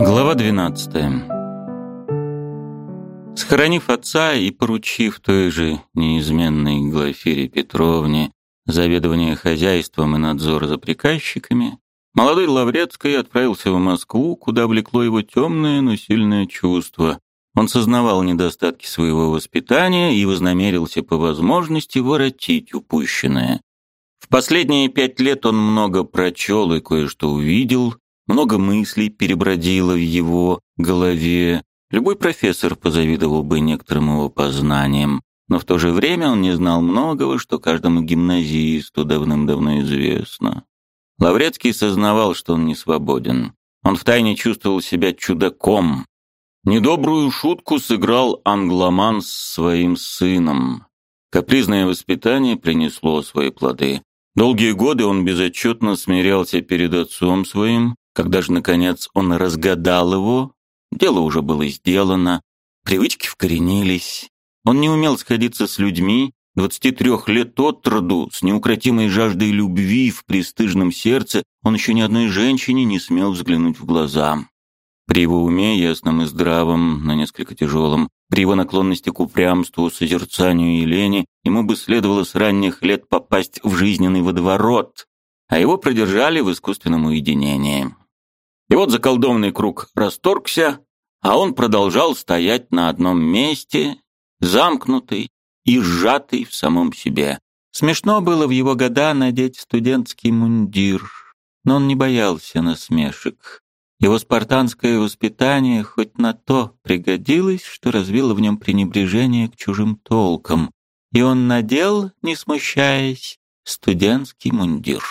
Глава 12. Схоронив отца и поручив той же неизменной Глафире Петровне заведование хозяйством и надзор за приказчиками, молодой Лаврецкий отправился в Москву, куда влекло его темное, но сильное чувство. Он сознавал недостатки своего воспитания и вознамерился по возможности воротить упущенное. В последние пять лет он много прочел и кое-что увидел, много мыслей перебродило в его голове. Любой профессор позавидовал бы некоторым его познаниям, но в то же время он не знал многого, что каждому гимназисту давным-давно известно. Лаврецкий сознавал, что он не свободен. Он втайне чувствовал себя чудаком. Недобрую шутку сыграл англоман с своим сыном. Капризное воспитание принесло свои плоды. Долгие годы он безотчетно смирялся перед отцом своим, когда же, наконец, он разгадал его, дело уже было сделано, привычки вкоренились. Он не умел сходиться с людьми, 23 лет от роду, с неукротимой жаждой любви в престижном сердце, он еще ни одной женщине не смел взглянуть в глаза. При его уме, ясном и здравом, но несколько тяжелом, при его наклонности к упрямству, созерцанию и лени, ему бы следовало с ранних лет попасть в жизненный водоворот, а его продержали в искусственном уединении. И вот заколдованный круг расторгся, а он продолжал стоять на одном месте, замкнутый и сжатый в самом себе. Смешно было в его года надеть студентский мундир, но он не боялся насмешек. Его спартанское воспитание хоть на то пригодилось, что развило в нем пренебрежение к чужим толкам, и он надел, не смущаясь, студентский мундир.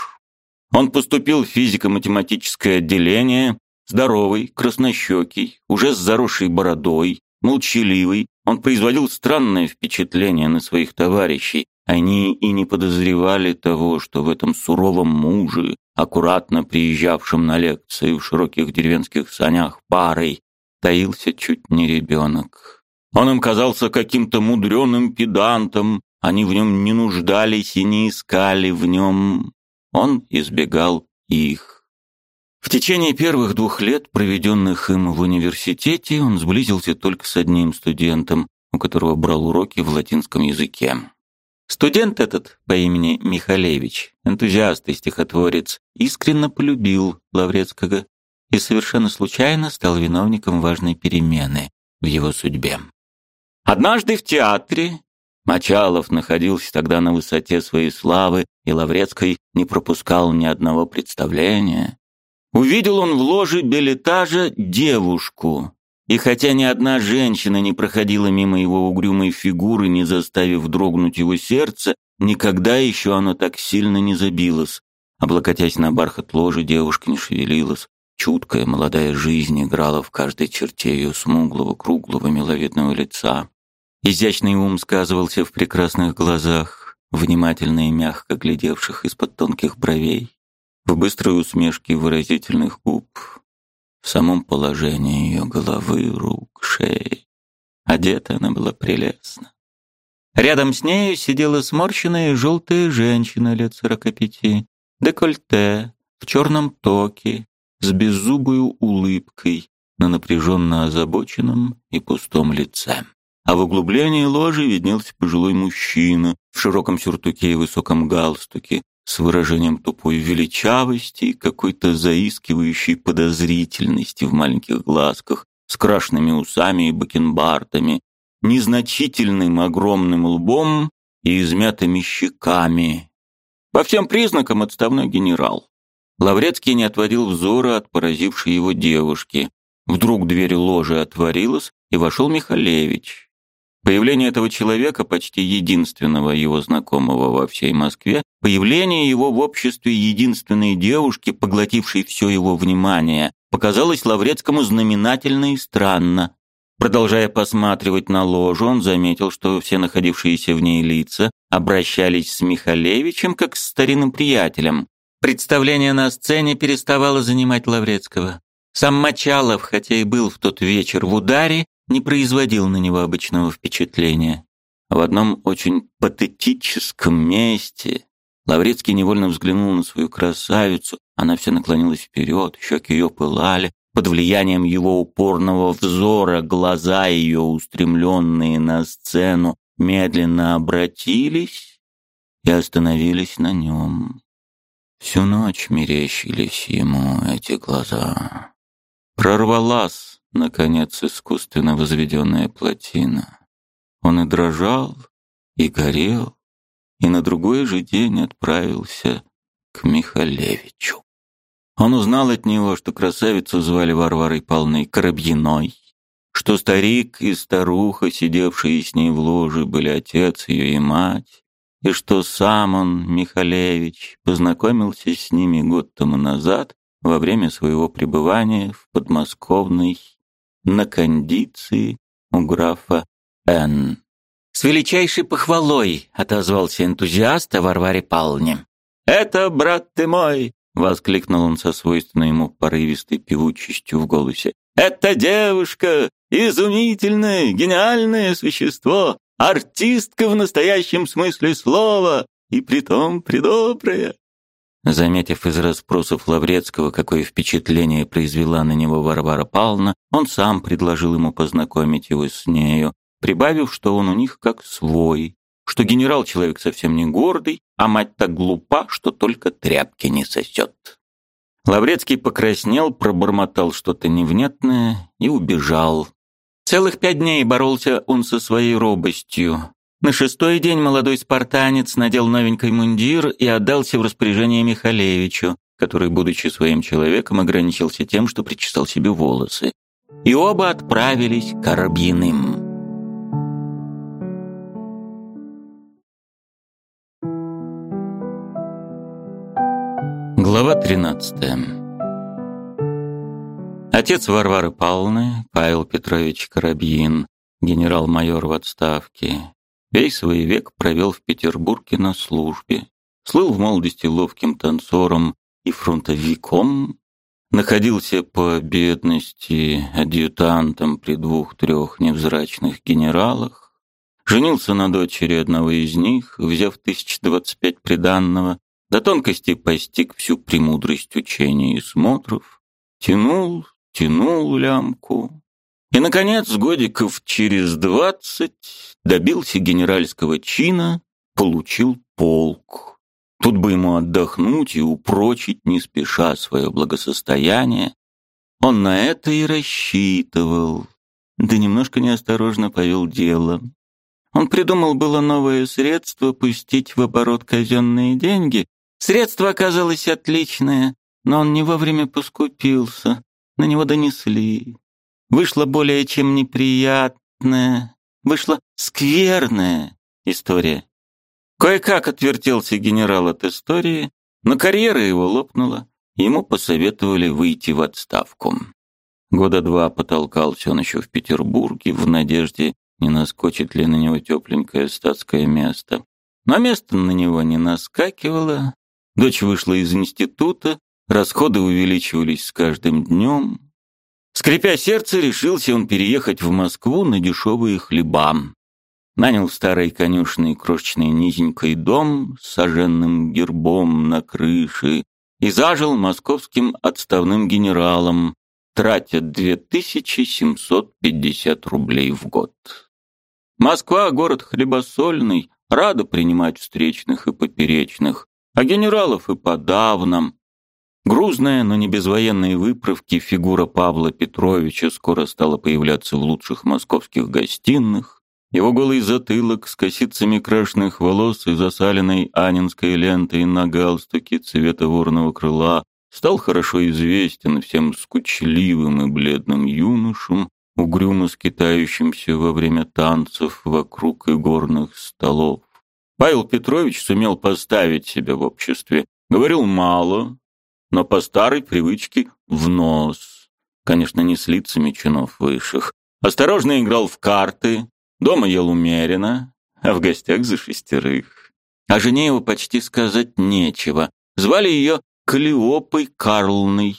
Он поступил в физико-математическое отделение, здоровый, краснощекий, уже с заросшей бородой, молчаливый. Он производил странное впечатление на своих товарищей. Они и не подозревали того, что в этом суровом муже, аккуратно приезжавшем на лекции в широких деревенских санях парой, таился чуть не ребенок. Он им казался каким-то мудреным педантом, они в нем не нуждались и не искали в нем. Он избегал их. В течение первых двух лет, проведенных им в университете, он сблизился только с одним студентом, у которого брал уроки в латинском языке. Студент этот по имени Михалевич, энтузиаст и стихотворец, искренне полюбил Лаврецкого и совершенно случайно стал виновником важной перемены в его судьбе. Однажды в театре Мочалов находился тогда на высоте своей славы, и Лаврецкий не пропускал ни одного представления. Увидел он в ложе билетажа девушку, и хотя ни одна женщина не проходила мимо его угрюмой фигуры, не заставив дрогнуть его сердце, никогда еще оно так сильно не забилось. Облокотясь на бархат ложи, девушка не шевелилась. Чуткая молодая жизнь играла в каждой черте ее смуглого, круглого, миловидного лица. Изящный ум сказывался в прекрасных глазах, внимательно и мягко глядевших из-под тонких бровей, в быстрой усмешке выразительных губ, в самом положении ее головы, рук, шеи. Одета она была прелестна. Рядом с нею сидела сморщенная желтая женщина лет сорока пяти, декольте, в черном токе, с беззубой улыбкой на напряженно озабоченном и пустом лице а в углублении ложи виднелся пожилой мужчина в широком сюртуке и высоком галстуке с выражением тупой величавости и какой-то заискивающей подозрительности в маленьких глазках, с крашенными усами и бакенбардами, незначительным огромным лбом и измятыми щеками. По всем признакам отставной генерал. Лаврецкий не отводил взора от поразившей его девушки. Вдруг дверь ложи отворилась, и вошел Михалевич. Появление этого человека, почти единственного его знакомого во всей Москве, появление его в обществе единственной девушки, поглотившей все его внимание, показалось Лаврецкому знаменательно и странно. Продолжая посматривать на ложу, он заметил, что все находившиеся в ней лица обращались с Михалевичем как с старинным приятелем. Представление на сцене переставало занимать Лаврецкого. Сам Мочалов, хотя и был в тот вечер в ударе, не производил на него обычного впечатления. В одном очень патетическом месте Лаврецкий невольно взглянул на свою красавицу, она вся наклонилась вперед, щеки ее пылали, под влиянием его упорного взора глаза ее, устремленные на сцену, медленно обратились и остановились на нем. Всю ночь мерещились ему эти глаза. Прорвалась, наконец, искусственно возведенная плотина. Он и дрожал, и горел, и на другой же день отправился к Михалевичу. Он узнал от него, что красавицу звали Варварой Павловной Коробьиной, что старик и старуха, сидевшие с ней в ложе, были отец ее и мать, и что сам он, Михалевич, познакомился с ними год тому назад во время своего пребывания в подмосковной на кондиции у графа Н. «С величайшей похвалой!» — отозвался энтузиаст о Варваре Павловне. «Это, брат ты мой!» — воскликнул он со свойственной ему порывистой певучестью в голосе. «Это девушка! Изумительное, гениальное существо! Артистка в настоящем смысле слова! И притом придобрая!» Заметив из расспросов Лаврецкого, какое впечатление произвела на него Варвара Павловна, он сам предложил ему познакомить его с нею, прибавив, что он у них как свой, что генерал человек совсем не гордый, а мать так глупа, что только тряпки не сосет. Лаврецкий покраснел, пробормотал что-то невнятное и убежал. Целых пять дней боролся он со своей робостью. На шестой день молодой спартанец надел новенький мундир и отдался в распоряжение Михалевичу, который, будучи своим человеком, ограничился тем, что причесал себе волосы. И оба отправились к Арбьиным. Глава 13. Отец Варвары Павловны, Павел Петрович Коробьин, генерал-майор в отставке, весь свой век провел в Петербурге на службе. Слыл в молодости ловким танцором и фронтовиком, находился по бедности адъютантом при двух-трех невзрачных генералах, женился на дочери одного из них, взяв 1025 приданного, до тонкости постиг всю премудрость учения и смотров, тянул, тянул лямку. И, наконец, годиков через двадцать добился генеральского чина, получил полк. Тут бы ему отдохнуть и упрочить не спеша свое благосостояние. Он на это и рассчитывал, да немножко неосторожно повел дело. Он придумал было новое средство пустить в оборот казенные деньги, Средство оказалось отличное, но он не вовремя поскупился. На него донесли. Вышла более чем неприятная, вышла скверная история. Кое-как отвертелся генерал от истории, но карьера его лопнула, ему посоветовали выйти в отставку. Года два потолкался он еще в Петербурге в надежде, не наскочит ли на него тепленькое статское место. Но место на него не наскакивало, Дочь вышла из института, расходы увеличивались с каждым днем. Скрипя сердце, решился он переехать в Москву на дешевые хлеба. Нанял в старой конюшной крошечный низенький дом с соженным гербом на крыше и зажил московским отставным генералом, тратя 2750 рублей в год. Москва — город хлебосольный, рада принимать встречных и поперечных, а генералов и подавно. Грузная, но не без военной выправки, фигура Павла Петровича скоро стала появляться в лучших московских гостиных. Его голый затылок с косицами крашеных волос и засаленной анинской лентой на галстуке цвета ворного крыла стал хорошо известен всем скучливым и бледным юношам, угрюмо скитающимся во время танцев вокруг игорных столов. Павел Петрович сумел поставить себя в обществе. Говорил мало, но по старой привычке в нос. Конечно, не с лицами чинов высших. Осторожно играл в карты, дома ел умеренно, а в гостях за шестерых. О жене его почти сказать нечего. Звали ее Калиопой Карлной.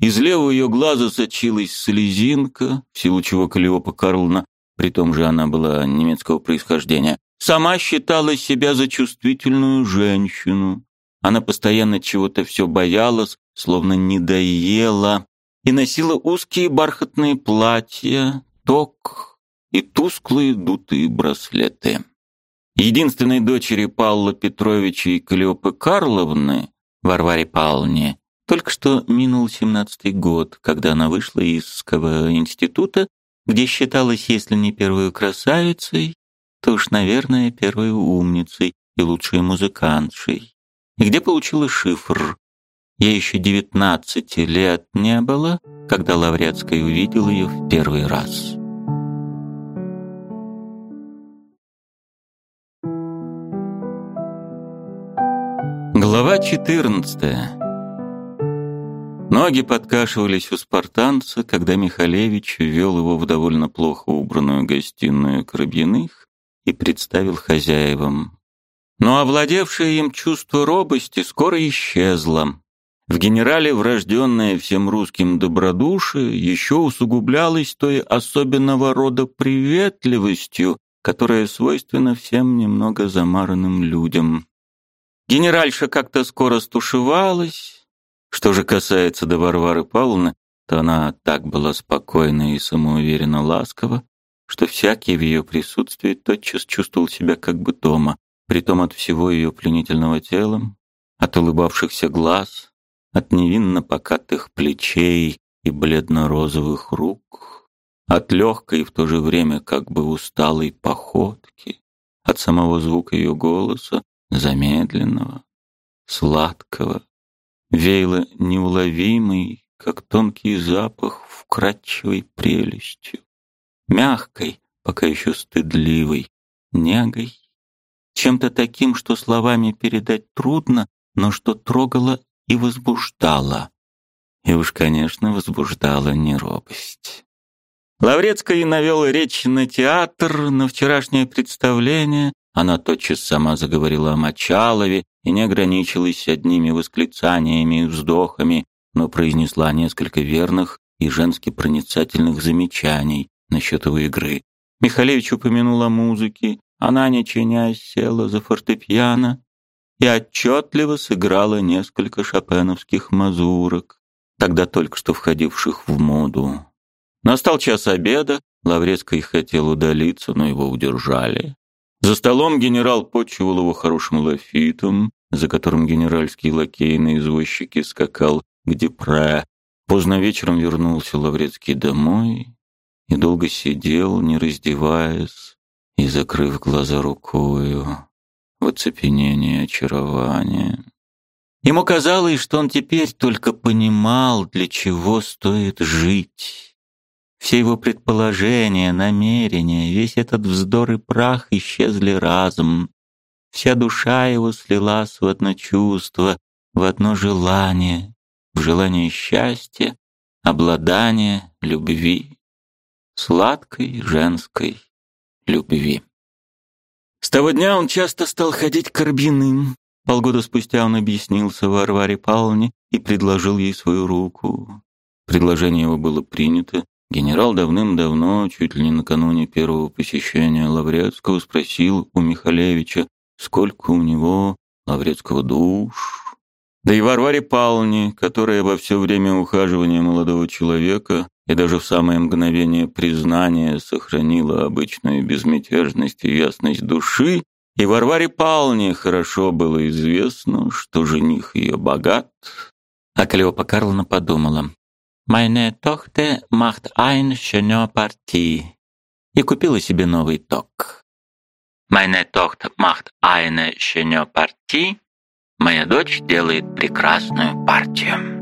Из левого ее глаза сочилась слезинка, в силу чего Калиопа Карловна, при том же она была немецкого происхождения, Сама считала себя за чувствительную женщину. Она постоянно чего-то все боялась, словно не доела. и носила узкие бархатные платья, ток и тусклые дутые браслеты. Единственной дочери Павла Петровича и Клеопы Карловны, Варваре Павловне, только что минул семнадцатый год, когда она вышла из Ского института, где считалась, если не первой красавицей, то уж, наверное, первой умницей и лучшей музыкантшей, где получила шифр. Ей еще девятнадцати лет не было, когда Лаврецкая увидел ее в первый раз. Глава 14. Ноги подкашивались у спартанца, когда Михалевич ввел его в довольно плохо убранную гостиную Коробьяных и представил хозяевам. Но овладевшее им чувство робости скоро исчезло. В генерале врожденное всем русским добродушие еще усугублялось той особенного рода приветливостью, которая свойственна всем немного замаранным людям. Генеральша как-то скоро стушевалась. Что же касается до Варвары Павловны, то она так была спокойна и самоуверенно ласкова, что всякий в ее присутствии тотчас чувствовал себя как бы дома, притом от всего ее пленительного тела, от улыбавшихся глаз, от невинно покатых плечей и бледно-розовых рук, от легкой и в то же время как бы усталой походки, от самого звука ее голоса, замедленного, сладкого, веяло неуловимый, как тонкий запах, вкрадчивой прелестью, мягкой, пока еще стыдливой, негой, чем-то таким, что словами передать трудно, но что трогало и возбуждало. И уж, конечно, возбуждала не робость. Лаврецкая навел речь на театр, на вчерашнее представление, она тотчас сама заговорила о Мочалове и не ограничилась одними восклицаниями и вздохами, но произнесла несколько верных и женски проницательных замечаний насчет его игры. Михалевич упомянул о музыке, она, не чинясь, села за фортепиано и отчетливо сыграла несколько шопеновских мазурок, тогда только что входивших в моду. Настал час обеда, Лаврецкий хотел удалиться, но его удержали. За столом генерал почивал его хорошим лафитом, за которым генеральский лакей на извозчике скакал к Депре. Поздно вечером вернулся Лаврецкий домой и долго сидел, не раздеваясь и закрыв глаза рукою в оцепенении очарования. Ему казалось, что он теперь только понимал, для чего стоит жить. Все его предположения, намерения, весь этот вздор и прах исчезли разом. Вся душа его слилась в одно чувство, в одно желание, в желание счастья, обладания, любви, сладкой женской любви. С того дня он часто стал ходить к Корбиным. Полгода спустя он объяснился Варваре Павловне и предложил ей свою руку. Предложение его было принято, Генерал давным-давно, чуть ли не накануне первого посещения Лаврецкого, спросил у Михалевича, сколько у него Лаврецкого душ. Да и Варваре Павловне, которая во все время ухаживания молодого человека и даже в самое мгновение признания сохранила обычную безмятежность и ясность души, и Варваре Павловне хорошо было известно, что жених ее богат. А Клеопа Карловна подумала, Meine Tochter macht ein schöne Partie. И купила себе новый ток. Meine Tochter macht eine schöne Partie. Моя дочь делает прекрасную партию.